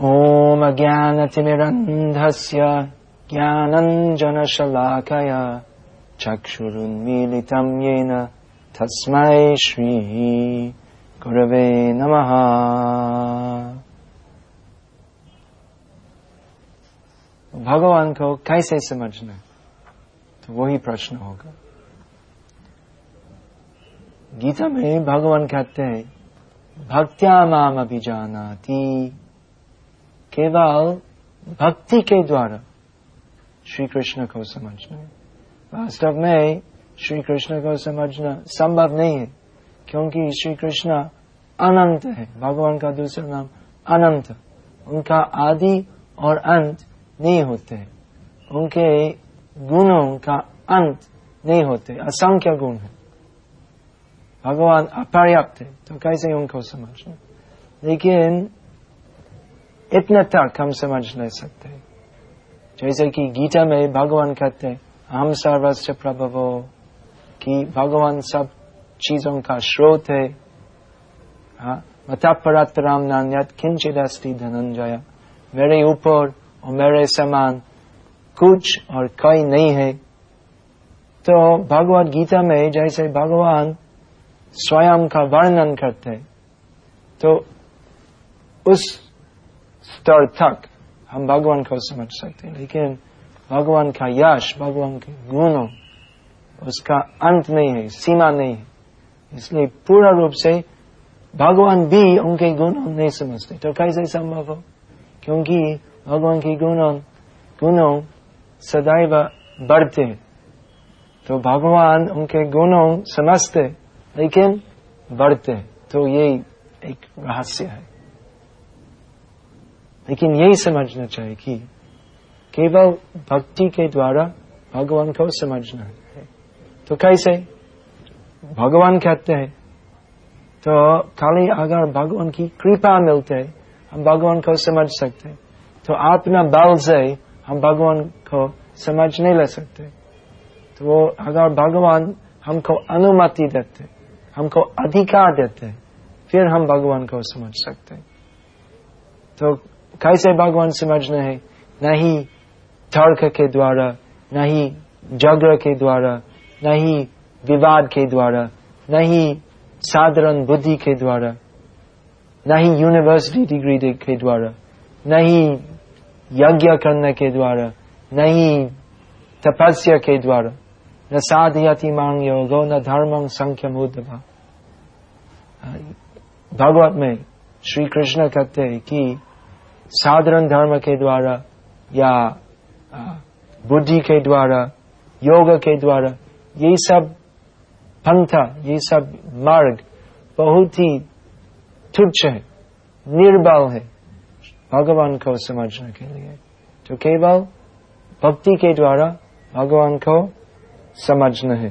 ॐ अज्ञानतिमिरन्धस्य ज्ञानञ्जनशलाकय चक्षुरुन्मीलितं येन तस्मै श्रीः गुरवे नमः। भगवान को कैसे समझना? तो वही प्रश्न होगा। गीता में भगवान कहते हैं, भक्त्या माम अभिजानाति केवल भक्ति के द्वारा श्री कृष्ण को समझना वास्तव में श्री कृष्ण को समझना संभव नहीं है, क्योंकि श्री कृष्ण अनंत है। भगवान का दूसरा नाम अनंत। उनका आदि और अंत नहीं होते उनके गुणों का अंत नहीं होते, असंख्य गुण है। भगवान अपर्याप्त है तो कैसे उनको समझना? लेकिन इतना तक हम समझ नहीं सकते। जैसे कि गीता में भगवान कहते हैं, हम सर्वस्व प्रभवो कि भगवान सब चीज़ों का स्रोत है। मता परातराम नान्यत किंचित धनंजय मेरे ऊपर और मेरे समान कुछ और कई नहीं है। तो भगवत गीता में जैसे भगवान स्वयं का वर्णन करते तो उस स्तर तक हम भगवान को समझ सकते हैं लेकिन भगवान का यश भगवान के गुणों उसका अंत नहीं है सीमा नहीं है इसलिए पूरा रूप से भगवान भी उनके गुणों नहीं समझते तो कैसे संभव हो क्योंकि भगवान के गुणों गुणों सदैव बढ़ते हैं तो भगवान उनके गुणों समझते लेकिन बढ़ते तो ये एक रहस्य है लेकिन यही समझना चाहिए कि केवल भक्ति के द्वारा भगवान को समझना है। तो कैसे? भगवान कहते हैं तो खाली अगर भगवान की कृपा मिलते है हम भगवान को समझ सकते। हैं तो अपना बल से हम भगवान को समझ नहीं ले सकते। तो वो अगर भगवान हमको अनुमति देते, हमको अधिकार देते, फिर हम भगवान को समझ सकते। तो कैसे भगवान समझना है? नहीं तर्क के द्वारा, नहीं झगड़ा के द्वारा, नहीं विवाद के द्वारा, नहीं साधारण बुद्धि के द्वारा, नहीं यूनिवर्सिटी डिग्री के द्वारा, नहीं यज्ञ करने के द्वारा, नहीं तपस्या के द्वारा, न साधयति मांग योगो, न धर्म संख्य मुद्धा भगवत में श्री कृष्ण कहते हैं कि साधारण धर्म के द्वारा या बुद्धि के द्वारा, योग के द्वारा, ये सब पंथा, ये सब मार्ग बहुत ही तुच्छ है, निर्बल है, भगवान को समझने के लिए। तो केवल भक्ति के द्वारा भगवान को समझना है।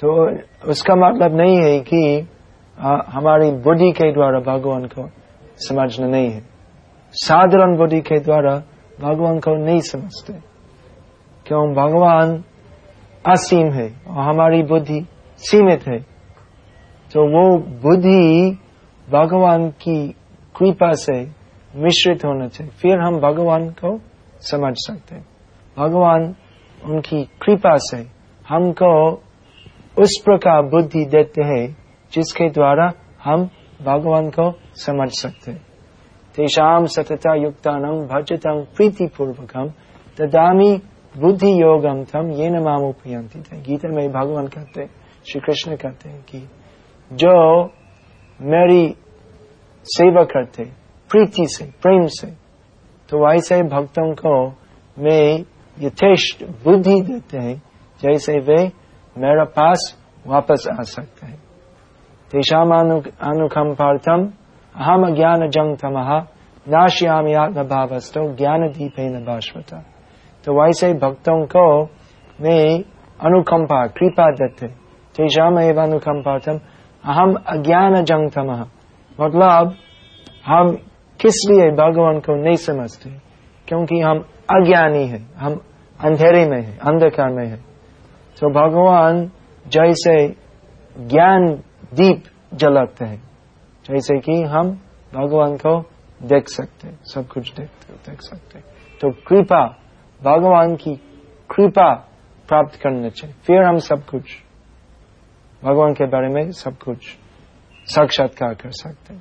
तो उसका मतलब नहीं है कि हमारी बुद्धि के द्वारा भगवान को समझना नहीं है। साधारण बुद्धि के द्वारा भगवान को नहीं समझते। क्यों? भगवान असीम है और हमारी बुद्धि सीमित है। तो वो बुद्धि भगवान की कृपा से मिश्रित होना चाहिए। फिर हम भगवान को समझ सकते हैं। भगवान उनकी कृपा से हमको उस प्रकार बुद्धि देते हैं जिसके द्वारा हम भगवान को समझ सकते हैं। तेषाम सतता युक्तानम भजतम प्रीति पूर्वकम तदामी बुद्धि योगम थम ये नाम उपयंती गीता में भगवान कहते श्री कृष्ण कहते हैं कि जो मेरी सेवा करते, प्रीति से, प्रेम से तो ऐसे भक्तों को मैं यथेष्ट बुद्धि देते हैं, जैसे वे मेरा पास वापस आ सकते हैं। तेषाम अनुकंपार्थम अहम ज्ञान जंग तमह नाश्याम आत्म भावस्तो ज्ञान दीपे न भाषवता तो वैसे भक्तों को मैं अनुकंपा, कृपा देते। तेषाम एवं अनुकंपार्थम अहम अज्ञान जंग तमह मतलब हम किस लिए भगवान को नहीं समझते? क्योंकि हम अज्ञानी है, हम अंधेरे में है, अंधकार में है। तो भगवान जैसे ज्ञान दीप जलाते हैं। जैसे कि हम भगवान को देख सकते सब कुछ देखते देख सकते तो कृपा, भगवान की कृपा प्राप्त करना चाहिए। फिर हम सब कुछ, भगवान के बारे में सब कुछ साक्षात्कार कर सकते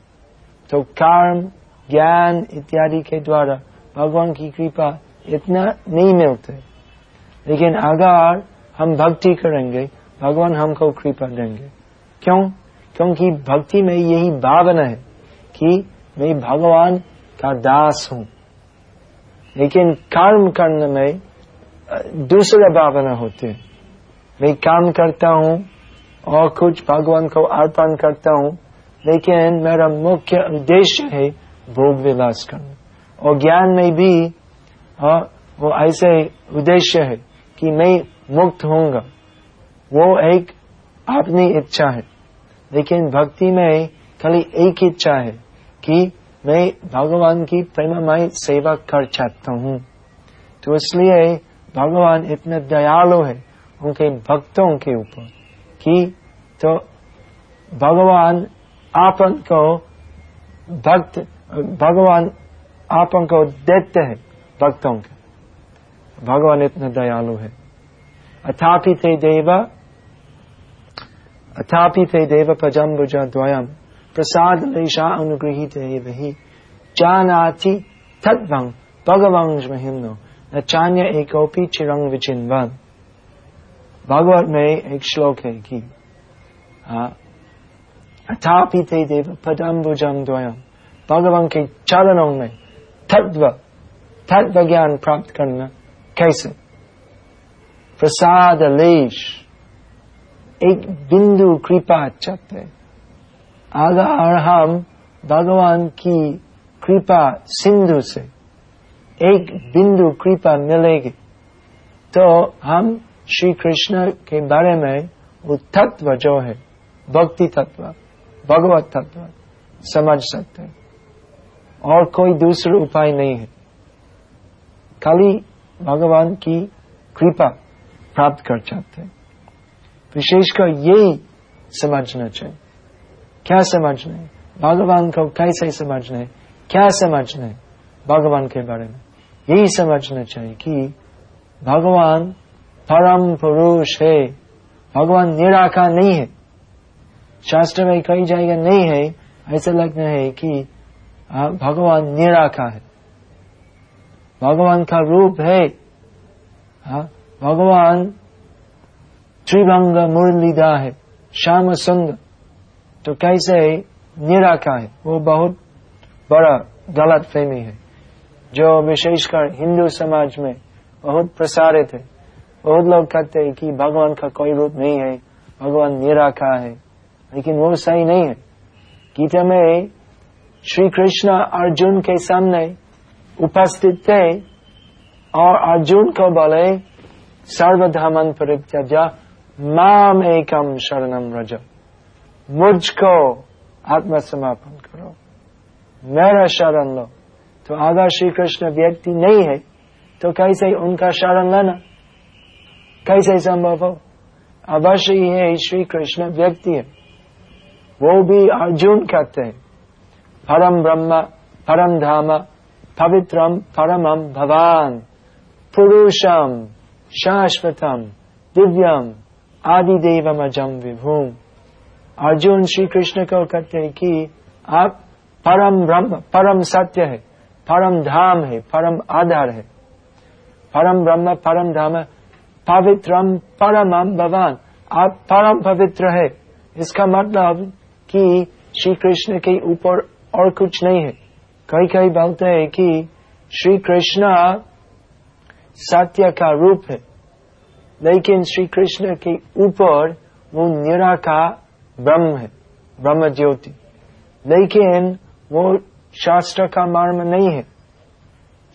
तो कर्म, ज्ञान इत्यादि के द्वारा भगवान की कृपा इतना नहीं मिलते लेकिन अगर हम भक्ति करेंगे, भगवान हमको कृपा देंगे। क्यों? क्योंकि भक्ति में यही भावना है कि मैं भगवान का दास हूँ। लेकिन कर्म करने में दूसरा भावना होते है। मैं काम करता हूँ और कुछ भगवान को अर्पण करता हूँ लेकिन मेरा मुख्य उद्देश्य है भोग विलास करना। और ज्ञान में भी हाँ, वो ऐसे उद्देश्य है कि मैं मुक्त होऊँगा। वो एक अपनी इच्छा है। लेकिन भक्ति में खाली एक इच्छा है कि मैं भगवान की प्रेममय सेवा कर चाहता हूँ। तो इसलिए भगवान इतने दयालु है उनके भक्तों के ऊपर कि तो भगवान आपन को भक्त, भगवान आपन को देते हैं भक्तों के। भगवान इतना दयालु है। अथापि थे देव अथापि थे देव पजम भुजा द्वयम प्रसाद लेशा अनुगृहित वही जानाति तत्वं भगवंश महिमनो न चान्य एकोपी चिरंग विचिन्वन। भगवत में एक श्लोक है कि अथापि थे देव पदम्बुजम द्वयम भगवान के चरणों में तत्व तत्व ज्ञान प्राप्त करना कैसे? प्रसाद लेश एक बिंदु कृपा चाहते अगर हम भगवान की कृपा सिंधु से एक बिंदु कृपा मिलेगी। तो हम श्री कृष्ण के बारे में वो तत्व जो है, भक्ति तत्व, भगवत तत्व, समझ सकते हैं। और कोई दूसरा उपाय नहीं है। खाली भगवान की कृपा प्राप्त कर चाहते हैं। विशेषकर यही समझना चाहिए। क्या समझना है? भगवान को कैसे समझना है? क्या समझना है भगवान के बारे में? यही समझना चाहिए कि भगवान परम पुरुष है। भगवान निराकार नहीं है। शास्त्र में कही जाएगा नहीं है। ऐसा लगना है कि भगवान निराकार है। भगवान का रूप है। भगवान त्रिभंग मुरलीदा है, श्याम सुंदर तो कैसे निराकार है। वो बहुत बड़ा गलत फहमी है, जो विशेषकर हिंदू समाज में बहुत प्रसारित है। बहुत लोग कहते हैं कि भगवान का कोई रूप नहीं है, भगवान निराकार है। लेकिन वो सही नहीं है। गीता में श्री कृष्ण अर्जुन के सामने उपस्थित थे और अर्जुन को बोले सर्वधमन परित्यजा माम एकम शरणम रज मुझको आत्मसमापन करो। मेरा शरण लो। तो अगर श्री कृष्ण व्यक्ति नहीं है तो कैसे उनका शरण लेना? कैसे संभव हो? अवश्य ही है श्री कृष्ण व्यक्ति है। वो भी अर्जुन कहते हैं। परम ब्रह्म, परम धाम, पवित्रम, परमम भवान, पुरुषम, शाश्वतम, दिव्यम आदि देवम अजम विभूम। अर्जुन श्री कृष्ण को कहते हैं कि आप परम ब्रह्म, परम सत्य है, परम धाम है, परम आधार है। परम ब्रह्म, परम धाम, पवित्रम परमम भगवान आप परम पवित्र है। इसका मतलब कि श्री कृष्ण के ऊपर और कुछ नहीं है। कई कई बोलते हैं कि श्री कृष्ण सत्य का रूप है। लेकिन श्री कृष्ण के ऊपर वो निराकार ब्रह्म है ब्रह्म ज्योति लेकिन वो शास्त्र का मर्म नहीं है।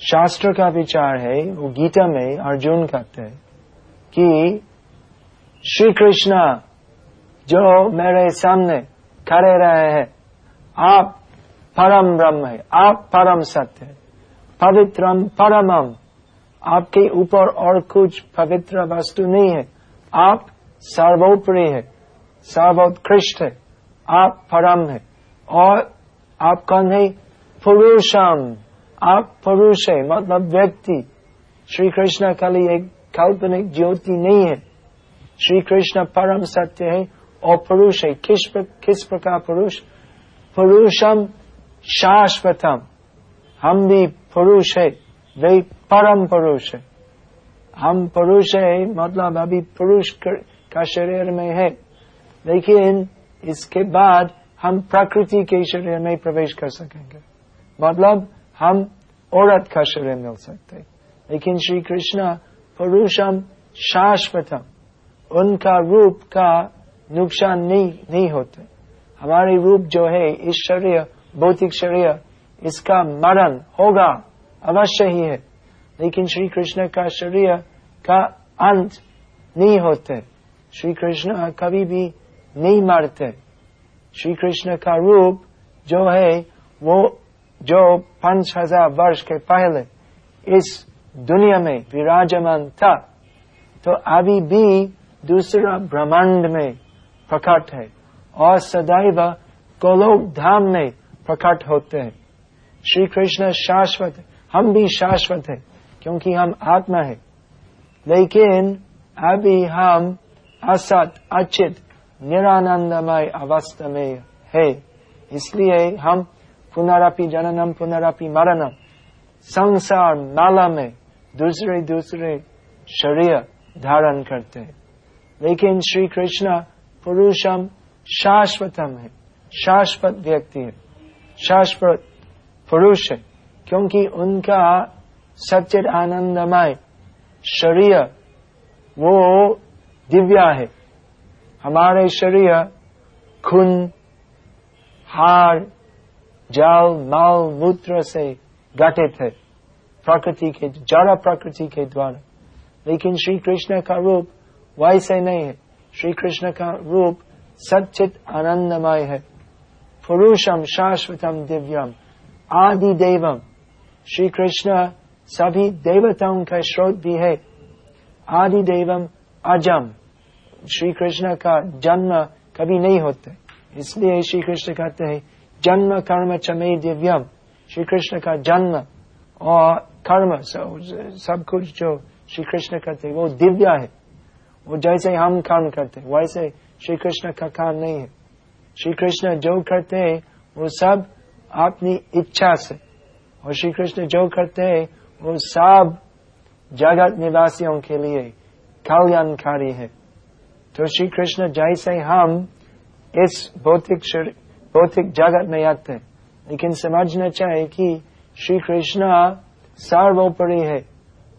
शास्त्र का विचार है, वो गीता में अर्जुन कहते हैं कि श्री कृष्ण जो मेरे सामने खड़े रहे हैं, आप परम ब्रह्म है, आप परम सत्य है, पवित्रम परमम। आपके ऊपर और कुछ पवित्र वस्तु नहीं है। आप सर्वोपरि है सर्वोत्कृष्ट है आप परम है और आप कौन है पुरुषम आप पुरुष है मतलब व्यक्ति। श्री कृष्ण खाली एक काल्पनिक ज्योति नहीं है। श्री कृष्ण परम सत्य है और पुरुष है। किस प्र, किस प्रकार पुरुष? पुरुषम शाश्वतम। हम भी पुरुष है। वे परम पुरुष है। हम पुरुष है मतलब अभी पुरुष का शरीर में है। लेकिन इसके बाद हम प्रकृति के शरीर में प्रवेश कर सकेंगे। मतलब हम औरत का शरीर मिल सकते लेकिन श्री कृष्ण, पुरुषम शाश्वतम। उनका रूप का नुकसान नहीं नहीं होते। हमारे रूप जो है, इस शरीर, भौतिक शरीर, इसका मरण होगा। अवश्य ही है। लेकिन श्री कृष्ण का शरीर का अंत नहीं होते। श्री कृष्ण कभी भी नहीं मरते। श्री कृष्ण का रूप जो है, वो जो पाँच हज़ार वर्ष के पहले इस दुनिया में विराजमान था तो अभी भी दूसरा ब्रह्मांड में प्रकट है और सदैव गोलोक धाम में प्रकट होते हैं। श्री कृष्ण शाश्वत हम भी शाश्वत है, क्योंकि हम आत्मा है। लेकिन अभी हम असत, अचित, निरानंदमय अवस्था में है। इसलिए हम पुनरपि जननम, पुनरपि मरणम, संसार माला में दूसरे दूसरे शरीर धारण करते हैं। लेकिन श्री कृष्ण पुरुषम शाश्वतम है, शाश्वत व्यक्ति है, शाश्वत पुरुष है। क्योंकि उनका सचिद आनंदमय शरीर, वो दिव्या है। हमारे शरीर खून, हार, जल, मल, मूत्र से गठित है, प्रकृति के, जड़ प्रकृति के द्वारा। लेकिन श्री कृष्ण का रूप वैसे नहीं है। श्री कृष्ण का रूप सचित आनंदमय है। पुरुषम शाश्वतम दिव्यम आदि देवम श्री कृष्ण सभी देवताओं का स्रोत भी है। आदि देवम अजम। श्री कृष्ण का जन्म कभी नहीं होता। इसलिए श्री कृष्ण कहते हैं, जन्म कर्म चमे दिव्यम। श्री कृष्ण का जन्म और कर्म सब कुछ जो श्री कृष्ण करते वो दिव्य है। वो जैसे हम कर्म करते वैसे श्री कृष्ण का काम नहीं है। श्री कृष्ण जो करते हैं, वो सब अपनी इच्छा से और श्री कृष्ण जो करते हैं, वो सब जगत निवासियों के लिए कल्याणकारी है। तो श्री कृष्ण जैसे हम इस भौतिक भौतिक जगत में आते हैं। लेकिन समझना चाहिए कि श्री कृष्ण सर्वोपरि है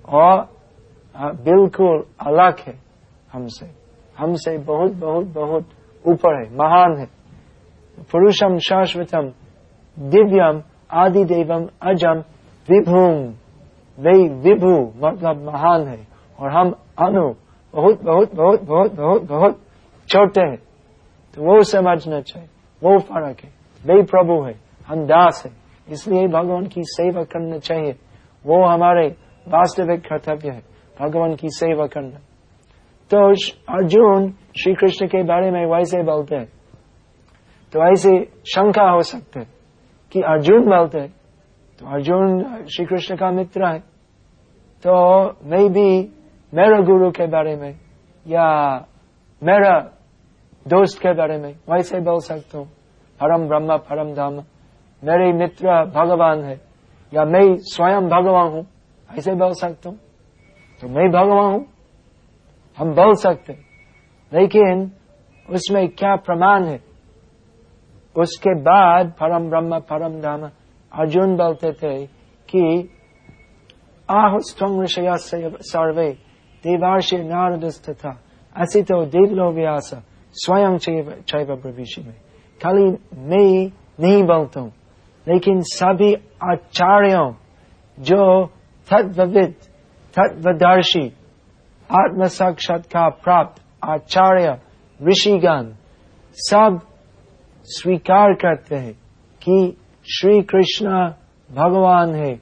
और बिल्कुल अलग है हमसे। हमसे बहुत बहुत बहुत ऊपर है, महान है। पुरुषम शाश्वतम दिव्यम आदि देवम अजम विभूम। वे विभु मतलब महान है। और हम अनु, बहुत बहुत बहुत बहुत बहुत बहुत छोटे हैं। तो वो समझना चाहिए। वो फ़र्क है। वे प्रभु है। हम दास है। इसलिए भगवान की सेवा करना चाहिए। वो हमारे वास्तविक कर्तव्य है, भगवान की सेवा करना। तो अर्जुन श्री कृष्ण के बारे में वैसे बोलते हैं। तो ऐसे शंका हो सकते कि अर्जुन बोलते हैं तो अर्जुन श्री कृष्ण का मित्र है। तो मैं भी मेरा गुरु के बारे में या मेरा दोस्त के बारे में वैसे बोल सकता हूँ। परम ब्रह्म, परम धाम, मेरे मित्र भगवान है, या मैं स्वयं भगवान हूँ, ऐसे बोल सकता हूँ। तो मैं भगवान हूँ, हम बोल सकते लेकिन उसमें क्या प्रमाण है? उसके बाद परम ब्रह्म, परम धाम अर्जुन बोलते थे कि आहुस्तंग ऋषया सर्वे, देवार्षि नारदस्तथा असितो देवलो व्यास स्वयं चैव में खाली मैं नहीं बोलता हूँ, लेकिन सभी आचार्यों जो तत्विद तत्वदर्शी आत्म साक्षात्कार प्राप्त आचार्य, ऋषिगण, सब स्वीकार करते हैं कि श्री कृष्ण भगवान है।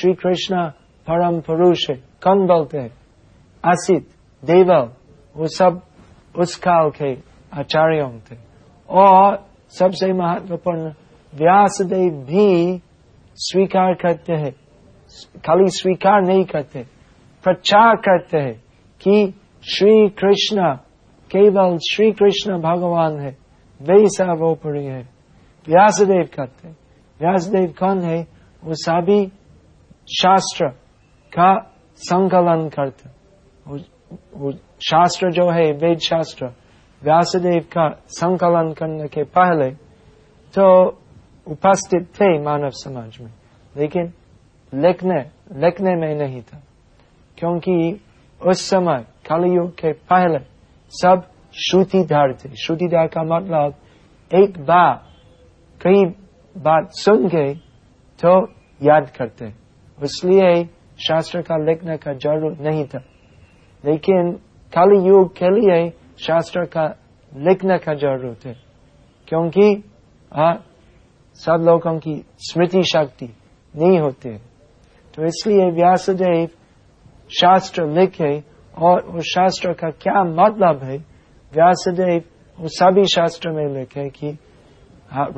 श्री कृष्ण परम पुरुष है। कौन बोलते हैं? असित, देवल, वो सब उस काल के आचार्यों थे और सबसे महत्वपूर्ण, व्यासदेव भी स्वीकार करते हैं। खाली स्वीकार नहीं करते, प्रचार करते हैं कि श्री कृष्ण, केवल श्री कृष्ण भगवान है। वे सर्वोपरि है। व्यासदेव कहते व्यासदेव कौन है? वो सभी शास्त्र का संकलन करते। वो शास्त्र जो है, वेद शास्त्र, व्यासदेव का संकलन करने के पहले तो उपस्थित थे मानव समाज में। लेकिन लिखने लिखने में नहीं था। क्योंकि उस समय कलयुग के पहले सब श्रुतिधार थे श्रुतिधार का मतलब एक बार कई बात सुन के तो याद करते इसलिए शास्त्र का लिखने का ज़रूरत नहीं था लेकिन कल युग के लिए शास्त्र का लिखने का ज़रूरत है क्योंकि आ, सब लोगों की स्मृति शक्ति नहीं होती है तो इसलिए व्यासदेव शास्त्र लिखे और उस शास्त्र का क्या मतलब है व्यासदेव वो सभी शास्त्र में लिखे कि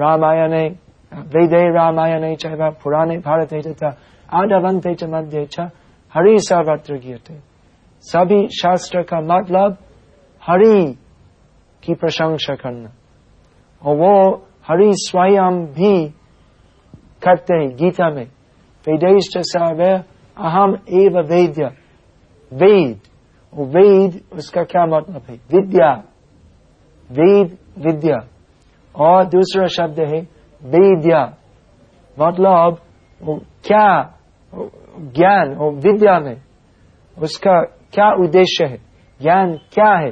रामायण वेदे रामायण चाहे पुराने भारत तथा आधवंत मध्य हरि सर्वत्र थे सभी शास्त्र का मतलब हरि की प्रशंसा करना और वो हरि स्वयं भी करते हैं गीता में वेदेश सर्वे अहम एव वेद्य वेद वेद, उसका क्या मतलब है? विद्या। वेद, विद्या। और दूसरा शब्द है, वेद्या। मतलब क्या ज्ञान और विद्या में। उसका क्या उद्देश्य है? ज्ञान क्या है?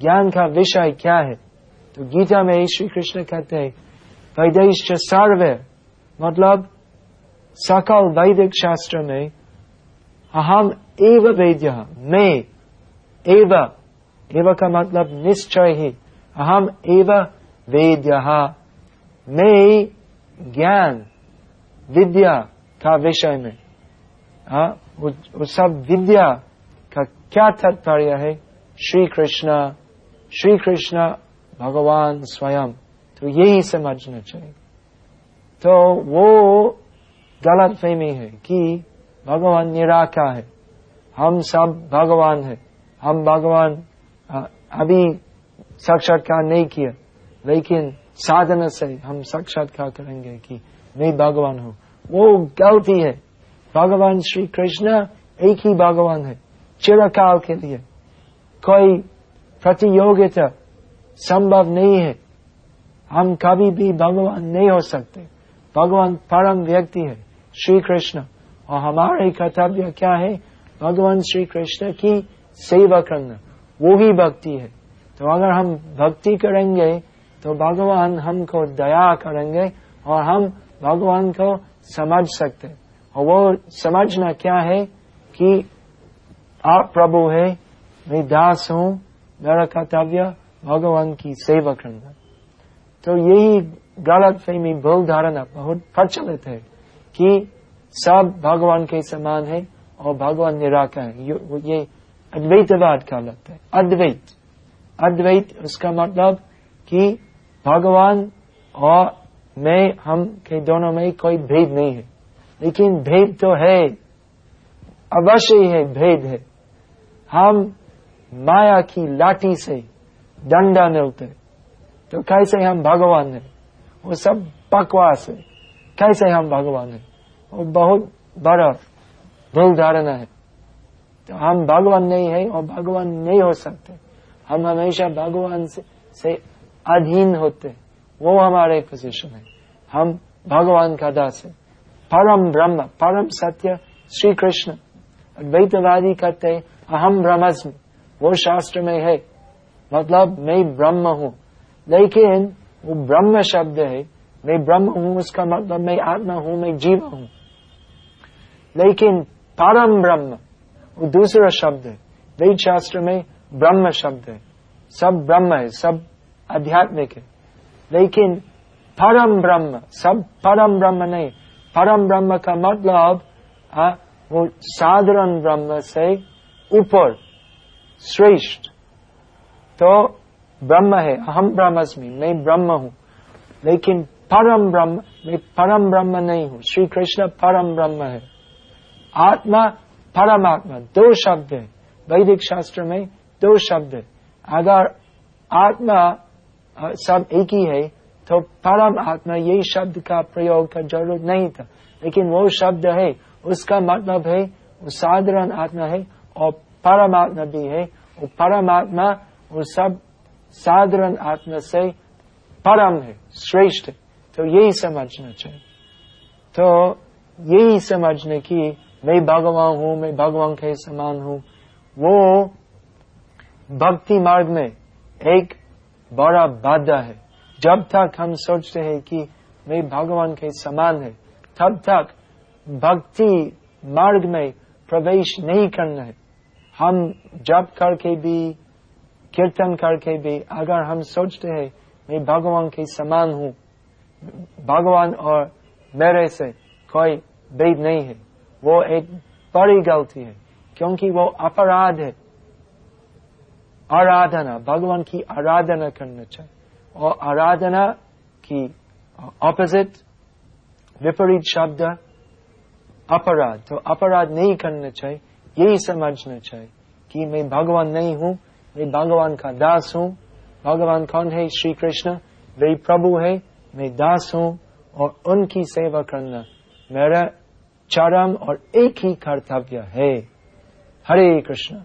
ज्ञान का विषय क्या है? तो गीता में श्री कृष्ण कहते हैं वैदेश सर्वे। मतलब सकल वैदिक शास्त्र में अहम एव वेद्य। मैं, एव। एव का मतलब निश्चय। ही अहम एव वेद्य। मैं, ज्ञान। विद्या का विषय में। हाँ वो सब विद्या का क्या तात्पर्य है? श्री कृष्ण श्री कृष्ण भगवान स्वयं। तो यही समझना चाहिए। तो वो गलत फहमी है कि भगवान निराका है। हम सब भगवान है। हम भगवान अभी साक्षात्कार नहीं किया, लेकिन साधना से हम साक्षात्कार करेंगे कि मैं भगवान हूँ। वो गलती है। भगवान श्री कृष्ण एक ही भगवान है, चिरकाल के लिए। कोई प्रतियोगिता संभव नहीं है। हम कभी भी भगवान नहीं हो सकते। भगवान परम व्यक्ति है श्री कृष्ण। और हमारे कर्तव्य क्या है? भगवान श्री कृष्ण की सेवा करना, वो ही भक्ति है। तो अगर हम भक्ति करेंगे तो भगवान हमको दया करेंगे और हम भगवान को समझ सकते और वो समझना क्या है कि आप प्रभु है, मैं दास हूँ, मेरा कर्तव्य भगवान की सेवा करना। तो यही गलत फहमी, भूल धारणा बहुत प्रचलित है कि सब भगवान के समान है। और भगवान निराकार ये अद्वैतवाद लगता है। अद्वैत। अद्वैत, उसका मतलब कि भगवान और मैं, हम के दोनों में कोई भेद नहीं है। लेकिन भेद तो है। अवश्य ही है, भेद है। हम माया की लाठी से डंडा मिलते तो कैसे हम भगवान है? वो सब बकवास है। कैसे हम भगवान है? वो बहुत बड़ा भूल धारणा है। तो हम भगवान नहीं है और भगवान नहीं हो सकते। हम हमेशा भगवान से, से अधीन होते वो हमारे पोजिशन है। हम भगवान का दास है। परम ब्रह्म परम सत्य श्री कृष्ण। अद्वैतवादी कहते हैं अहम ब्रह्मस्म। वो शास्त्र में है। मतलब मैं ब्रह्म हूँ। लेकिन वो ब्रह्म शब्द है। मैं ब्रह्म हूँ उसका मतलब मैं आत्मा हूँ मैं जीव हूँ। लेकिन परम ब्रह्म वो दूसरा शब्द है वेद शास्त्र में ब्रह्म शब्द है सब ब्रह्म है सब आध्यात्मिक है लेकिन परम ब्रह्म सब परम ब्रह्म नहीं परम ब्रह्म का मतलब आ, वो साधारण ब्रह्म से ऊपर श्रेष्ठ तो ब्रह्म है अहम ब्रह्मस्मि मैं ब्रह्म हूँ लेकिन परम ब्रह्म मैं परम ब्रह्म नहीं हूँ श्री कृष्ण परम ब्रह्म है आत्मा परमात्मा दो शब्द है वैदिक शास्त्र में दो शब्द है अगर आत्मा सब एक ही है तो परम आत्मा ये शब्द का प्रयोग का ज़रूरत नहीं था लेकिन वो शब्द है उसका मतलब है वो साधारण आत्मा है और परमात्मा भी है वो परमात्मा वो सब साधारण आत्मा से परम है श्रेष्ठ है तो यही समझना चाहिए तो यही समझने की मैं भगवान हूँ, मैं भगवान के समान हूँ। वो भक्ति मार्ग में एक बड़ा बाधा है। जब तक हम सोचते हैं कि मैं भगवान के समान है, तब तक भक्ति मार्ग में प्रवेश नहीं करना है। हम जब करके भी, कीर्तन करके भी, अगर हम सोचते हैं, मैं भगवान के समान हूँ, भगवान और मेरे से कोई भेद नहीं है। वो एक बड़ी गलती है, क्योंकि वो अपराध है। आराधना, भगवान की आराधना करना चाहिए। और आराधना की ऑपोजिट विपरीत शब्द, अपराध। तो अपराध नहीं करना चाहिए, यही समझना चाहिए कि मैं भगवान नहीं हूँ, मैं भगवान का दास हूँ। भगवान कौन है? श्री कृष्ण वे प्रभु है, मैं दास हूँ और उनकी सेवा करना मेरा चरम और एक ही कर्तव्य है। हरे कृष्ण।